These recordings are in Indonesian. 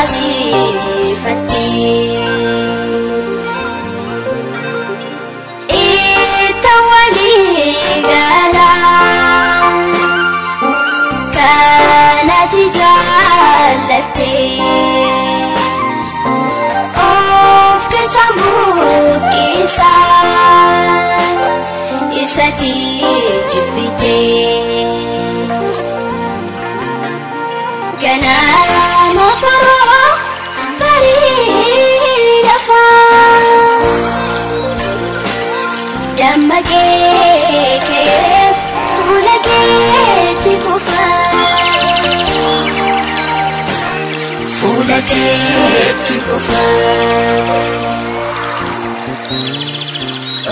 وظيفتي. إتولي قالا كانت جعلتي لقيتك ولقيتك وفاق ولقيتك وفاق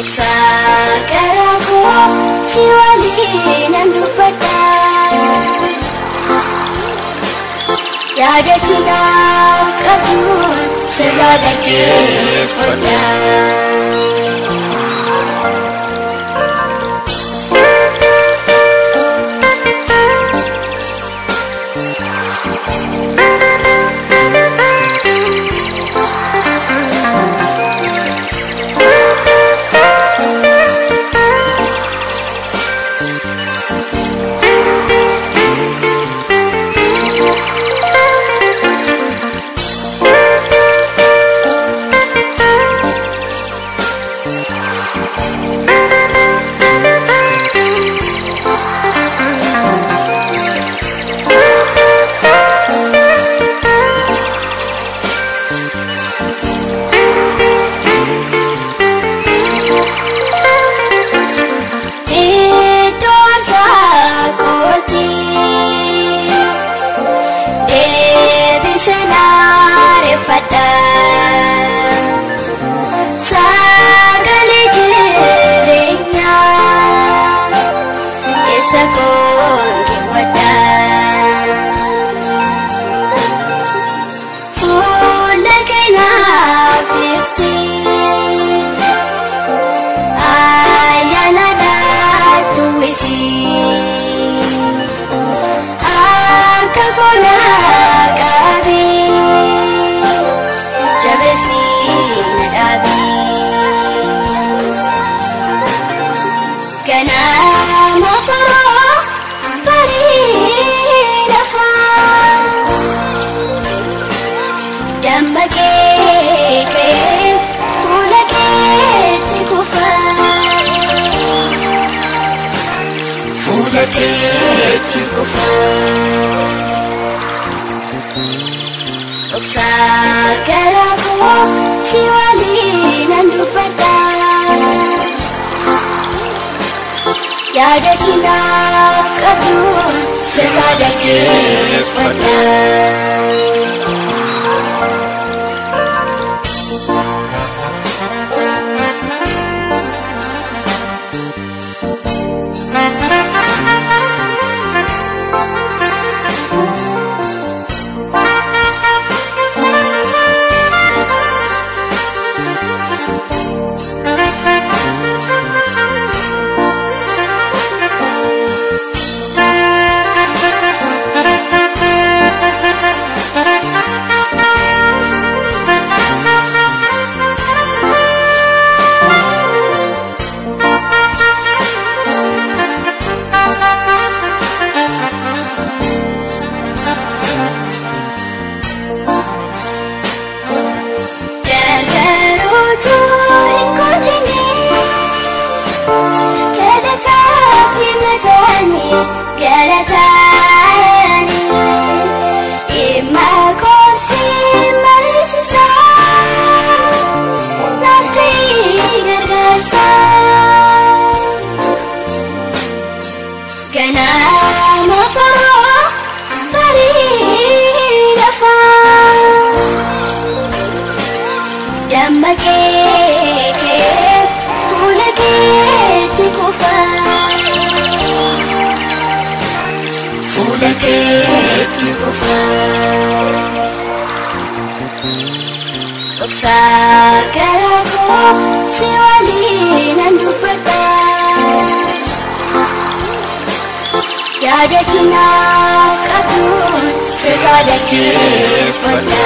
ساكركو سوالينا نبتا يادتنا قدوت سرادك فردان poesía. Arca con Uksakarako siwali nandupata Yadakina kadu sehadake pada Gana mafarah dhoksaa gara koo si waliinan dubbadha yaadatti naaf qabdu sirraa dhaggeeffadha